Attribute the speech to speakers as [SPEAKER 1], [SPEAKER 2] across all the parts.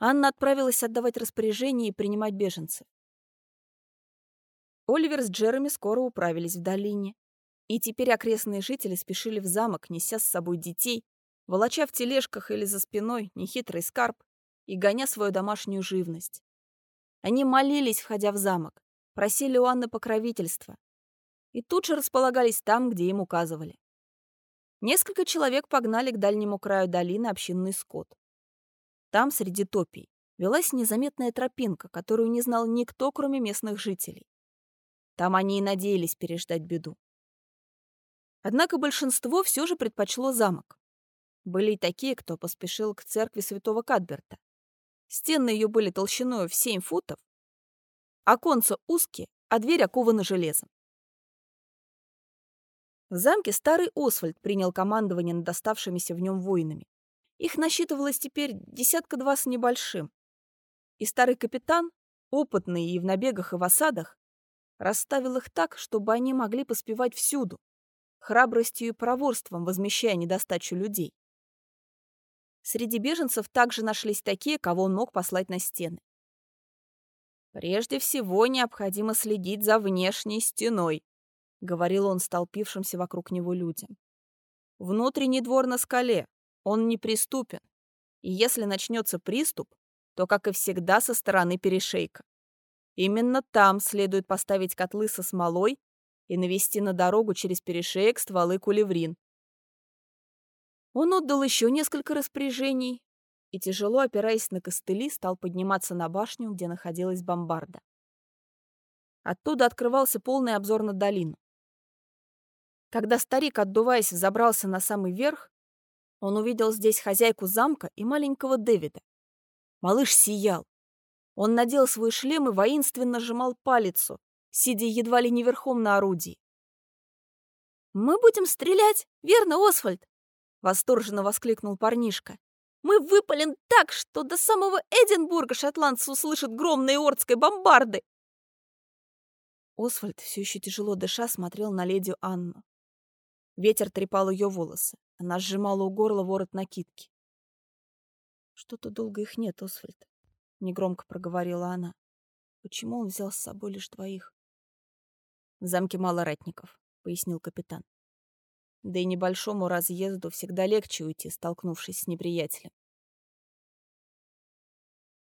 [SPEAKER 1] Анна отправилась отдавать распоряжение и принимать беженцев. Оливер с Джереми скоро управились в долине, и теперь окрестные жители спешили в замок, неся с собой детей, волоча в тележках или за спиной нехитрый скарб и гоня свою домашнюю живность. Они молились, входя в замок, просили у Анны покровительства и тут же располагались там, где им указывали. Несколько человек погнали к дальнему краю долины общинный скот. Там, среди топий, велась незаметная тропинка, которую не знал никто, кроме местных жителей. Там они и надеялись переждать беду. Однако большинство все же предпочло замок. Были и такие, кто поспешил к церкви святого Кадберта. Стены ее были толщиной в 7 футов, оконца узкие, а дверь окована железом. В замке старый Освальд принял командование над оставшимися в нем воинами. Их насчитывалось теперь десятка-два с небольшим. И старый капитан, опытный и в набегах, и в осадах, расставил их так, чтобы они могли поспевать всюду, храбростью и проворством возмещая недостачу людей. Среди беженцев также нашлись такие, кого он мог послать на стены. «Прежде всего необходимо следить за внешней стеной», — говорил он столпившимся вокруг него людям. «Внутренний двор на скале, он неприступен, и если начнется приступ, то, как и всегда, со стороны перешейка. Именно там следует поставить котлы со смолой и навести на дорогу через перешеек стволы кулеврин, он отдал еще несколько распоряжений и, тяжело опираясь на костыли, стал подниматься на башню, где находилась бомбарда. Оттуда открывался полный обзор на долину. Когда старик, отдуваясь, забрался на самый верх, он увидел здесь хозяйку замка и маленького Дэвида. Малыш сиял. Он надел свой шлем и воинственно сжимал палицу, сидя едва ли не верхом на орудии. «Мы будем стрелять, верно, Освальд?» Восторженно воскликнул парнишка. «Мы выпалим так, что до самого Эдинбурга шотландцы услышат гром наиордской бомбарды!» Освальд, все еще тяжело дыша, смотрел на леди Анну. Ветер трепал ее волосы. Она сжимала у горла ворот накидки. «Что-то долго их нет, Освальд», — негромко проговорила она. «Почему он взял с собой лишь двоих?» «В замке мало ратников», — пояснил капитан. Да и небольшому разъезду всегда легче уйти, столкнувшись с неприятелем.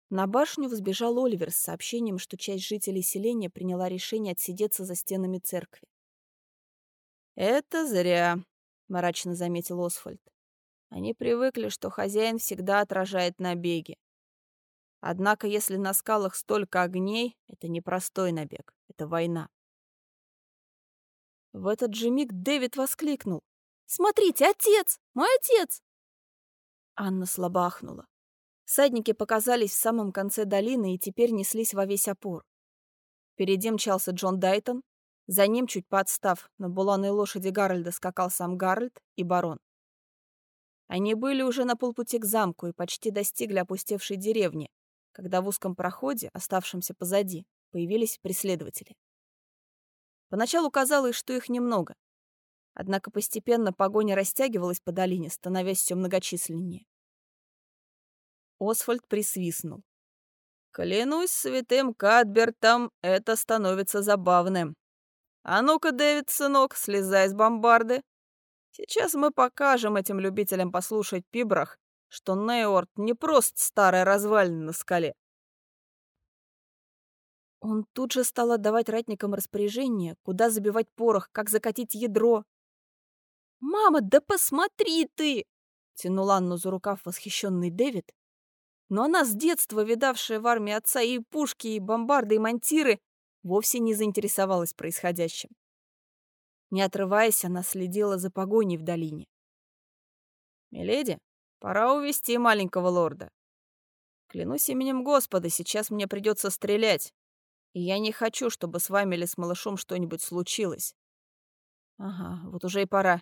[SPEAKER 1] На башню взбежал Оливер с сообщением, что часть жителей селения приняла решение отсидеться за стенами церкви. «Это зря», — мрачно заметил Освальд. «Они привыкли, что хозяин всегда отражает набеги. Однако, если на скалах столько огней, это не простой набег, это война. В этот же миг Дэвид воскликнул. «Смотрите, отец! Мой отец!» Анна слабо ахнула. Всадники показались в самом конце долины и теперь неслись во весь опор. Впереди мчался Джон Дайтон, за ним, чуть подстав, на буланой лошади Гарольда скакал сам Гарольд и барон. Они были уже на полпути к замку и почти достигли опустевшей деревни, когда в узком проходе, оставшемся позади, появились преследователи. Поначалу казалось, что их немного. Однако постепенно погоня растягивалась по долине, становясь все многочисленнее. Освальд присвистнул. «Клянусь святым Кадбертом, это становится забавным. А ну-ка, Дэвид, сынок, слезай с бомбарды. Сейчас мы покажем этим любителям послушать пибрах, что Нейорд не просто старая развалина на скале, он тут же стал отдавать ратникам распоряжение, куда забивать порох, как закатить ядро. «Мама, да посмотри ты!» — тянул Анну за рукав восхищенный Дэвид. Но она, с детства видавшая в армии отца и пушки, и бомбарды, и монтиры, вовсе не заинтересовалась происходящим. Не отрываясь, она следила за погоней в долине. «Миледи, пора увести маленького лорда. Клянусь именем Господа, сейчас мне придется стрелять. И я не хочу, чтобы с вами или с малышом что-нибудь случилось. Ага, вот уже и пора.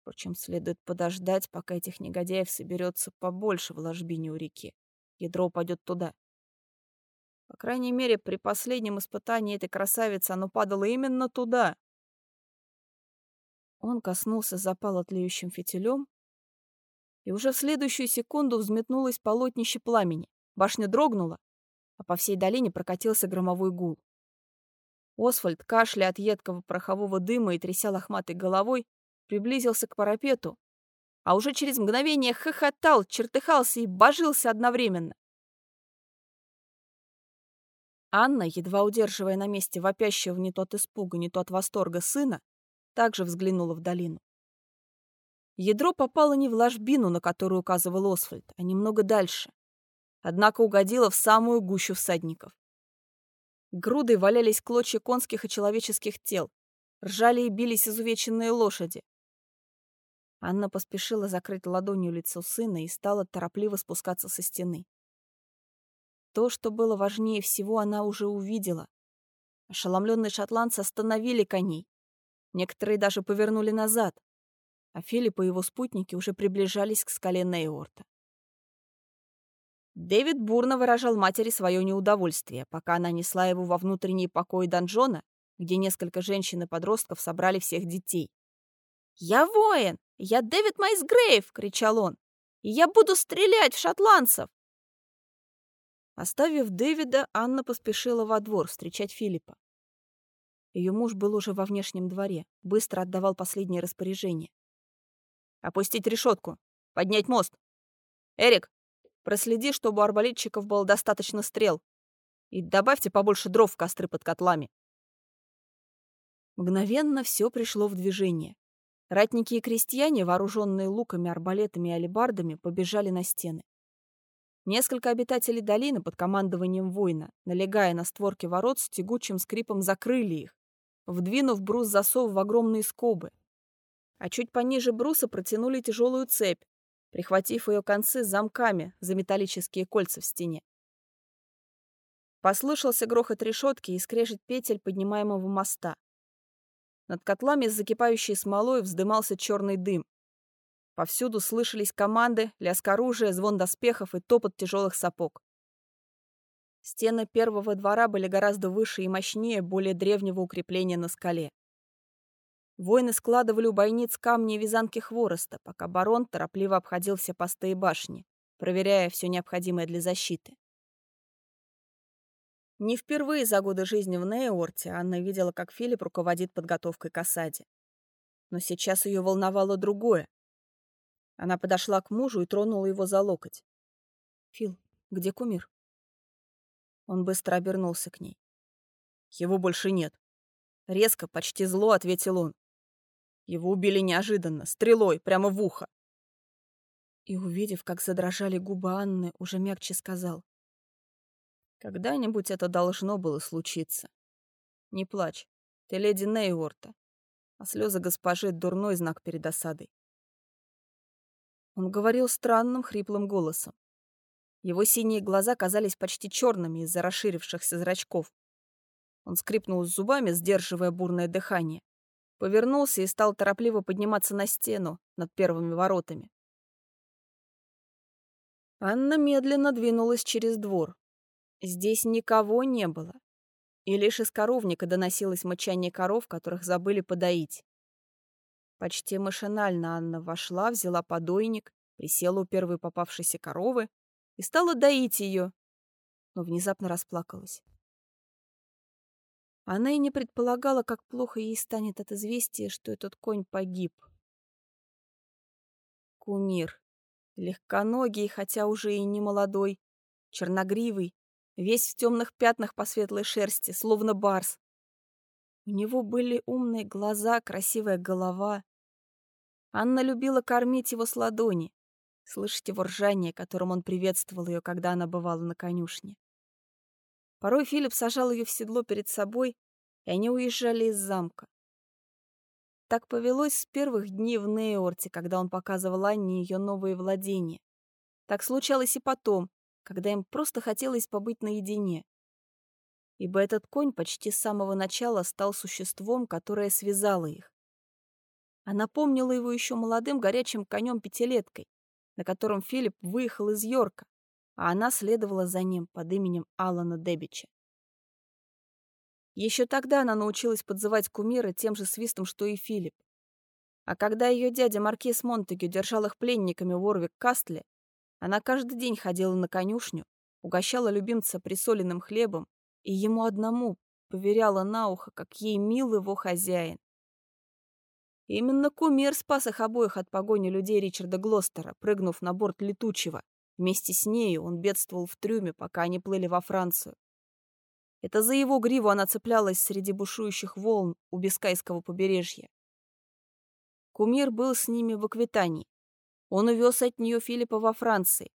[SPEAKER 1] Впрочем, следует подождать, пока этих негодяев соберется побольше в ложбине у реки. Ядро упадет туда. По крайней мере, при последнем испытании этой красавицы оно падало именно туда. Он коснулся запала тлеющим фитилем, и уже в следующую секунду взметнулось полотнище пламени. Башня дрогнула, а по всей долине прокатился громовой гул. Освальд, кашля от едкого порохового дыма и тряся лохматой головой, приблизился к парапету, а уже через мгновение хохотал, чертыхался и божился одновременно. Анна, едва удерживая на месте вопящего не то от испуга, не то от восторга сына, также взглянула в долину. Ядро попало не в ложбину, на которую указывал Освальд, а немного дальше. Однако угодило в самую гущу всадников. Грудой валялись клочья конских и человеческих тел. Ржали и бились изувеченные лошади. Анна поспешила закрыть ладонью лицо сына и стала торопливо спускаться со стены. То, что было важнее всего, она уже увидела. Ошеломленные шотландцы остановили коней. Некоторые даже повернули назад. А Филипп и его спутники уже приближались к скале Нейорта. Дэвид бурно выражал матери свое неудовольствие, пока она несла его во внутренний покой донжона, где несколько женщин и подростков собрали всех детей. «Я воин! Я Дэвид Майсгрейв!» — кричал он. «И я буду стрелять в шотландцев!» Оставив Дэвида, Анна поспешила во двор встречать Филиппа. Ее муж был уже во внешнем дворе, быстро отдавал последние распоряжения. «Опустить решетку! Поднять мост! Эрик, проследи, чтобы у арбалетчиков было достаточно стрел. И добавьте побольше дров в костры под котлами». Мгновенно все пришло в движение. Ратники и крестьяне, вооруженные луками, арбалетами и алебардами, побежали на стены. Несколько обитателей долины под командованием воина, налегая на створки ворот, с тягучим скрипом закрыли их, вдвинув брус засов в огромные скобы. А чуть пониже бруса протянули тяжелую цепь, прихватив ее концы замками за металлические кольца в стене. Послышался грохот решетки и скрежет петель поднимаемого моста. Над котлами с закипающей смолой вздымался черный дым, Повсюду слышались команды, лязг оружия, звон доспехов и топот тяжелых сапог. Стены первого двора были гораздо выше и мощнее более древнего укрепления на скале. Воины складывали у бойниц камни и вязанки хвороста, пока барон торопливо обходил все посты и башни, проверяя все необходимое для защиты. Не впервые за годы жизни в Нейорте Анна видела, как Филипп руководит подготовкой к осаде. Но сейчас ее волновало другое. Она подошла к мужу и тронула его за локоть. «Фил, где кумир?» Он быстро обернулся к ней. «Его больше нет». Резко, почти зло ответил он. Его убили неожиданно, стрелой, прямо в ухо. И, увидев, как задрожали губы Анны, уже мягче сказал. Когда-нибудь это должно было случиться. Не плачь, ты леди Нейворта, а слезы госпожи — дурной знак перед осадой. Он говорил странным, хриплым голосом. Его синие глаза казались почти черными из-за расширившихся зрачков. Он скрипнул зубами, сдерживая бурное дыхание. Повернулся и стал торопливо подниматься на стену над первыми воротами. Анна медленно двинулась через двор. Здесь никого не было. И лишь из коровника доносилось мычание коров, которых забыли подоить. Почти машинально Анна вошла, взяла подойник, присела у первой попавшейся коровы и стала доить ее, но внезапно расплакалась. Она и не предполагала, как плохо ей станет от известия, что этот конь погиб. Кумир. Легконогий, хотя уже и не молодой, черногривый, весь в темных пятнах по светлой шерсти, словно барс. У него были умные глаза, красивая голова, Анна любила кормить его с ладони, слышать его ржание, которым он приветствовал ее, когда она бывала на конюшне. Порой Филипп сажал ее в седло перед собой, и они уезжали из замка. Так повелось с первых дней в Нейорте, когда он показывал Анне ее новые владения. Так случалось и потом, когда им просто хотелось побыть наедине. Ибо этот конь почти с самого начала стал существом, которое связало их. Она помнила его еще молодым горячим конем-пятилеткой, на котором Филипп выехал из Йорка, а она следовала за ним под именем Алана Дебича. Еще тогда она научилась подзывать кумира тем же свистом, что и Филипп. А когда ее дядя Маркиз Монтегю держал их пленниками в Орвик-Кастле, она каждый день ходила на конюшню, угощала любимца присоленным хлебом и ему одному поверяла на ухо, как ей мил его хозяин. Именно кумир спас их обоих от погони людей Ричарда Глостера, прыгнув на борт летучего. Вместе с нею он бедствовал в трюме, пока они плыли во Францию. Это за его гриву она цеплялась среди бушующих волн у Бискайского побережья. Кумир был с ними в Аквитании. Он увез от нее Филиппа во Франции.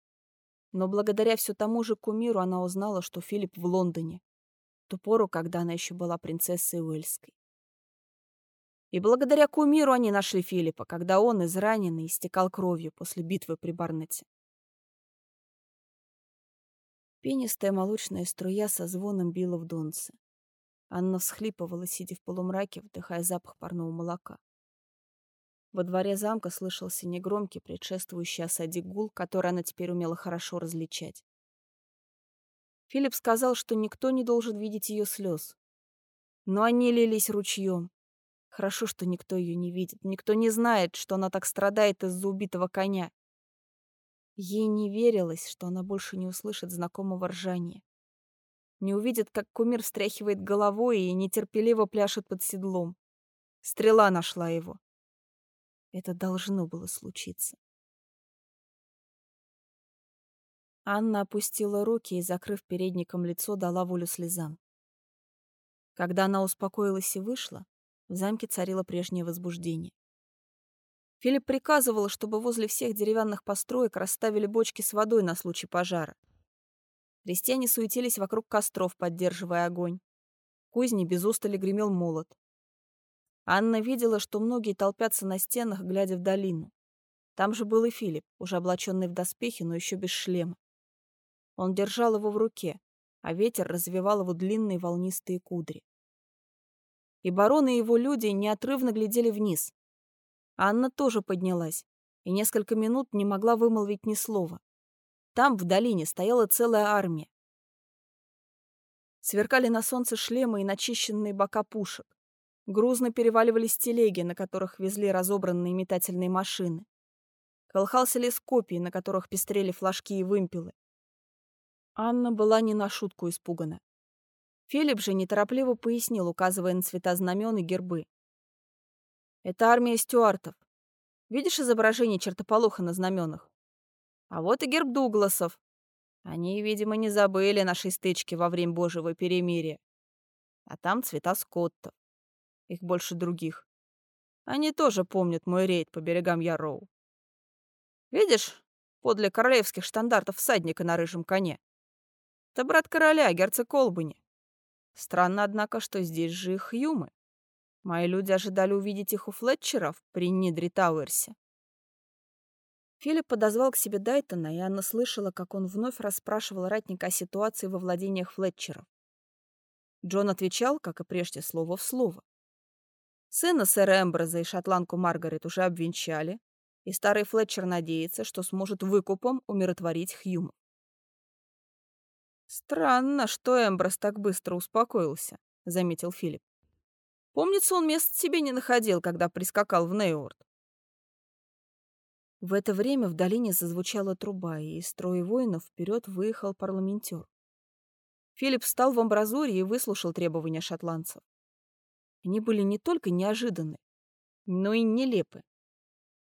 [SPEAKER 1] Но благодаря все тому же кумиру она узнала, что Филипп в Лондоне. Ту пору, когда она еще была принцессой Уэльской. И благодаря кумиру они нашли Филиппа, когда он, израненный, истекал кровью после битвы при Барнете. Пенистая молочная струя со звоном била в донце. Анна всхлипывала, сидя в полумраке, вдыхая запах парного молока. Во дворе замка слышался негромкий, предшествующий осаде гул, который она теперь умела хорошо различать. Филипп сказал, что никто не должен видеть ее слез. Но они лились ручьем, Хорошо, что никто ее не видит, никто не знает, что она так страдает из-за убитого коня. Ей не верилось, что она больше не услышит знакомого ржания. Не увидит, как кумир встряхивает головой и нетерпеливо пляшет под седлом. Стрела нашла его. Это должно было случиться. Анна опустила руки и, закрыв передником лицо, дала волю слезам. Когда она успокоилась и вышла, в замке царило прежнее возбуждение. Филипп приказывал, чтобы возле всех деревянных построек расставили бочки с водой на случай пожара. Крестьяне суетились вокруг костров, поддерживая огонь. В кузне без устали гремел молот. Анна видела, что многие толпятся на стенах, глядя в долину. Там же был и Филипп, уже облаченный в доспехи, но еще без шлема. Он держал его в руке, а ветер развивал его длинные волнистые кудри и барон и его люди неотрывно глядели вниз. Анна тоже поднялась и несколько минут не могла вымолвить ни слова. Там, в долине, стояла целая армия. Сверкали на солнце шлемы и начищенные бока пушек. Грузно переваливались телеги, на которых везли разобранные метательные машины. Колыхался лес копий, на которых пестрели флажки и вымпелы. Анна была не на шутку испугана. Филипп же неторопливо пояснил, указывая на цвета знамен и гербы. «Это армия стюартов. Видишь изображение чертополоха на знаменах? А вот и герб Дугласов. Они, видимо, не забыли нашей стычки во время Божьего перемирия. А там цвета скоттов. Их больше других. Они тоже помнят мой рейд по берегам Яроу. Видишь, подле королевских штандартов всадника на рыжем коне? Это брат короля, герцог Колбани. Странно, однако, что здесь же их Хьюмы. Мои люди ожидали увидеть их у Флетчеров при Нидри Тауэрсе. Филипп подозвал к себе Дайтона, и Анна слышала, как он вновь расспрашивал ратника о ситуации во владениях Флетчеров. Джон отвечал, как и прежде, слово в слово. Сына сэра Эмброза и шотландку Маргарет уже обвенчали, и старый Флетчер надеется, что сможет выкупом умиротворить Хьюмов. «Странно, что Эмброс так быстро успокоился», — заметил Филипп. «Помнится, он мест себе не находил, когда прискакал в Нейорд». В это время в долине зазвучала труба, и из строя воинов вперед выехал парламентер. Филипп встал в амбразуре и выслушал требования шотландцев. Они были не только неожиданны, но и нелепы.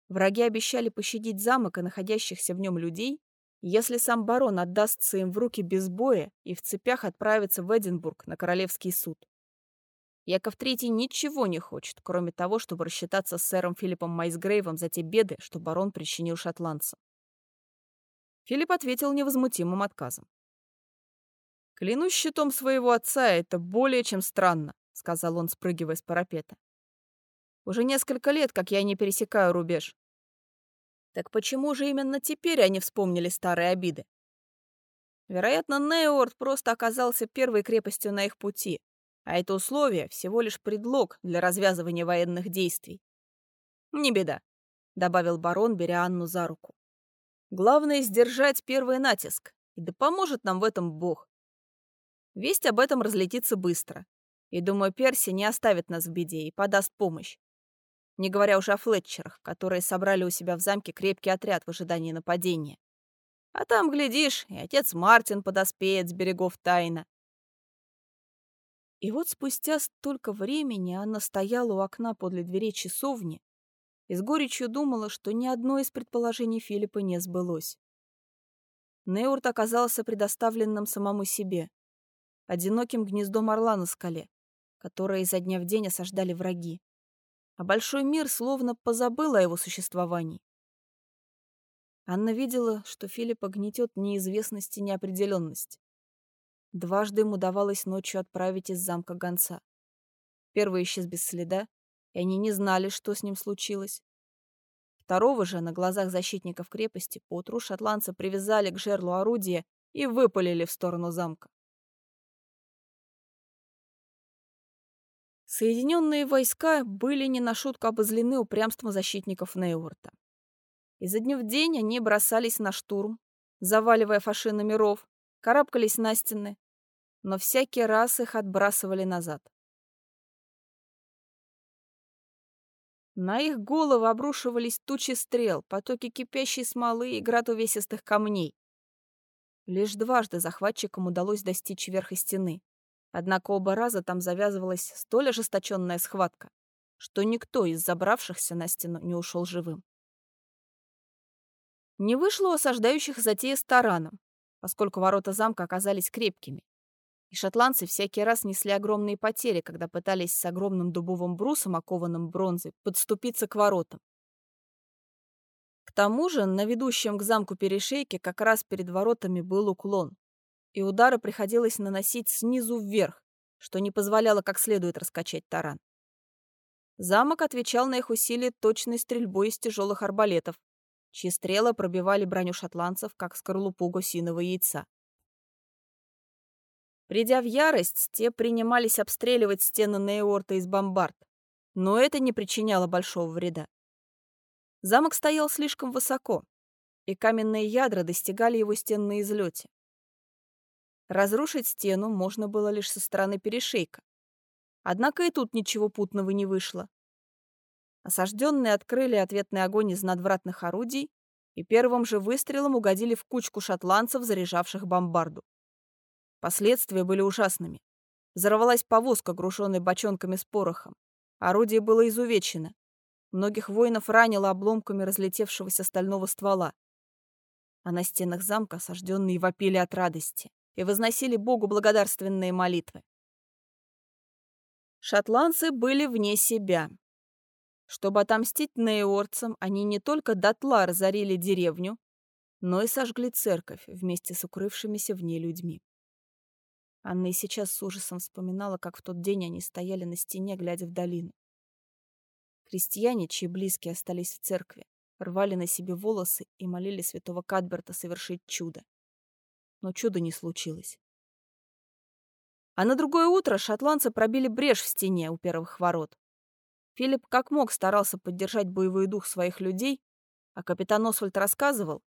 [SPEAKER 1] Враги обещали пощадить замок и находящихся в нем людей, если сам барон отдастся им в руки без боя и в цепях отправится в Эдинбург на королевский суд. Яков Третий ничего не хочет, кроме того, чтобы рассчитаться с сэром Филиппом Майсгрейвом за те беды, что барон причинил шотландцам. Филипп ответил невозмутимым отказом. «Клянусь щитом своего отца, это более чем странно», — сказал он, спрыгивая с парапета. «Уже несколько лет, как я не пересекаю рубеж. Так почему же именно теперь они вспомнили старые обиды? Вероятно, Неорд просто оказался первой крепостью на их пути, а это условие всего лишь предлог для развязывания военных действий. «Не беда», — добавил барон, беря Анну за руку. «Главное — сдержать первый натиск, и да поможет нам в этом Бог. Весть об этом разлетится быстро, и, думаю, Перси не оставит нас в беде и подаст помощь не говоря уже о Флетчерах, которые собрали у себя в замке крепкий отряд в ожидании нападения. А там, глядишь, и отец Мартин подоспеет с берегов тайна. И вот спустя столько времени она стояла у окна подле дверей часовни и с горечью думала, что ни одно из предположений Филиппа не сбылось. Неурт оказался предоставленным самому себе, одиноким гнездом орла на скале, которое изо дня в день осаждали враги. А большой мир словно позабыл о его существовании. Анна видела, что Филиппа гнетет неизвестность и неопределенность. Дважды ему удавалось ночью отправить из замка гонца. Первый исчез без следа, и они не знали, что с ним случилось. Второго же на глазах защитников крепости поутру шотландцы привязали к жерлу орудия и выпалили в сторону замка. Соединенные войска были не на шутку обозлены упрямством защитников Нейворта. Изо дня в день они бросались на штурм, заваливая фашины миров, карабкались на стены, но всякий раз их отбрасывали назад. На их головы обрушивались тучи стрел, потоки кипящей смолы и град увесистых камней. Лишь дважды захватчикам удалось достичь верха стены. Однако оба раза там завязывалась столь ожесточенная схватка, что никто из забравшихся на стену не ушел живым. Не вышло у осаждающих затея с тараном, поскольку ворота замка оказались крепкими. И шотландцы всякий раз несли огромные потери, когда пытались с огромным дубовым брусом, окованным бронзой, подступиться к воротам. К тому же на ведущем к замку перешейке как раз перед воротами был уклон, и удары приходилось наносить снизу вверх, что не позволяло как следует раскачать таран. Замок отвечал на их усилия точной стрельбой из тяжелых арбалетов, чьи стрелы пробивали броню шотландцев, как скорлупу гусиного яйца. Придя в ярость, те принимались обстреливать стены Нейорта из бомбард, но это не причиняло большого вреда. Замок стоял слишком высоко, и каменные ядра достигали его стен на излете. Разрушить стену можно было лишь со стороны перешейка. Однако и тут ничего путного не вышло. Осажденные открыли ответный огонь из надвратных орудий и первым же выстрелом угодили в кучку шотландцев, заряжавших бомбарду. Последствия были ужасными. Взорвалась повозка, груженная бочонками с порохом. Орудие было изувечено. Многих воинов ранило обломками разлетевшегося стального ствола. А на стенах замка осажденные вопили от радости и возносили Богу благодарственные молитвы. Шотландцы были вне себя. Чтобы отомстить неорцам, они не только дотла разорили деревню, но и сожгли церковь вместе с укрывшимися в ней людьми. Анна и сейчас с ужасом вспоминала, как в тот день они стояли на стене, глядя в долину. Крестьяне, чьи близкие остались в церкви, рвали на себе волосы и молили святого Кадберта совершить чудо. Но чуда не случилось. А на другое утро шотландцы пробили брешь в стене у первых ворот. Филипп как мог старался поддержать боевой дух своих людей, а капитан Освальд рассказывал,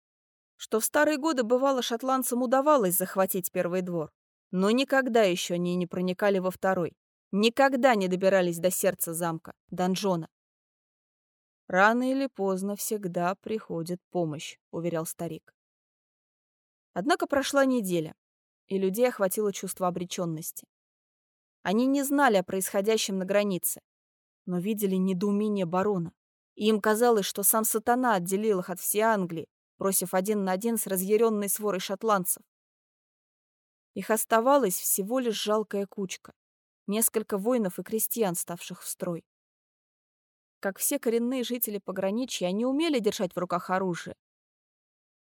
[SPEAKER 1] что в старые годы бывало шотландцам удавалось захватить первый двор, но никогда еще они не проникали во второй, никогда не добирались до сердца замка, донжона. «Рано или поздно всегда приходит помощь», — уверял старик. Однако прошла неделя, и людей охватило чувство обреченности. Они не знали о происходящем на границе, но видели недоумение барона. И им казалось, что сам сатана отделил их от всей Англии, бросив один на один с разъяренной сворой шотландцев. Их оставалась всего лишь жалкая кучка. Несколько воинов и крестьян, ставших в строй. Как все коренные жители пограничья, они умели держать в руках оружие.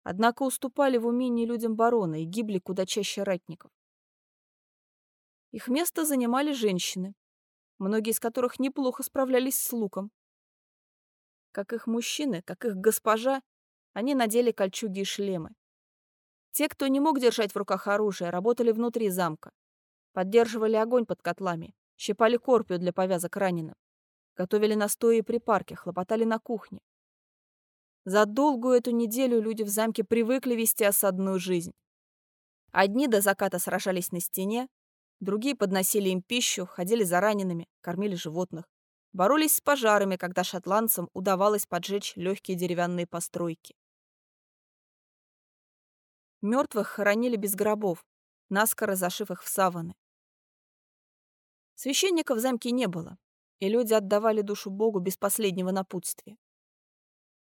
[SPEAKER 1] Однако уступали в умении людям барона и гибли куда чаще ратников. Их место занимали женщины, многие из которых неплохо справлялись с луком. Как их мужчины, как их госпожа, они надели кольчуги и шлемы. Те, кто не мог держать в руках оружие, работали внутри замка. Поддерживали огонь под котлами, щипали корпию для повязок раненым, готовили настои и припарки, хлопотали на кухне. За долгую эту неделю люди в замке привыкли вести осадную жизнь. Одни до заката сражались на стене, Другие подносили им пищу, ходили за ранеными, кормили животных. Боролись с пожарами, когда шотландцам удавалось поджечь легкие деревянные постройки. Мертвых хоронили без гробов, наскоро зашив их в саваны. Священника в замке не было, и люди отдавали душу Богу без последнего напутствия.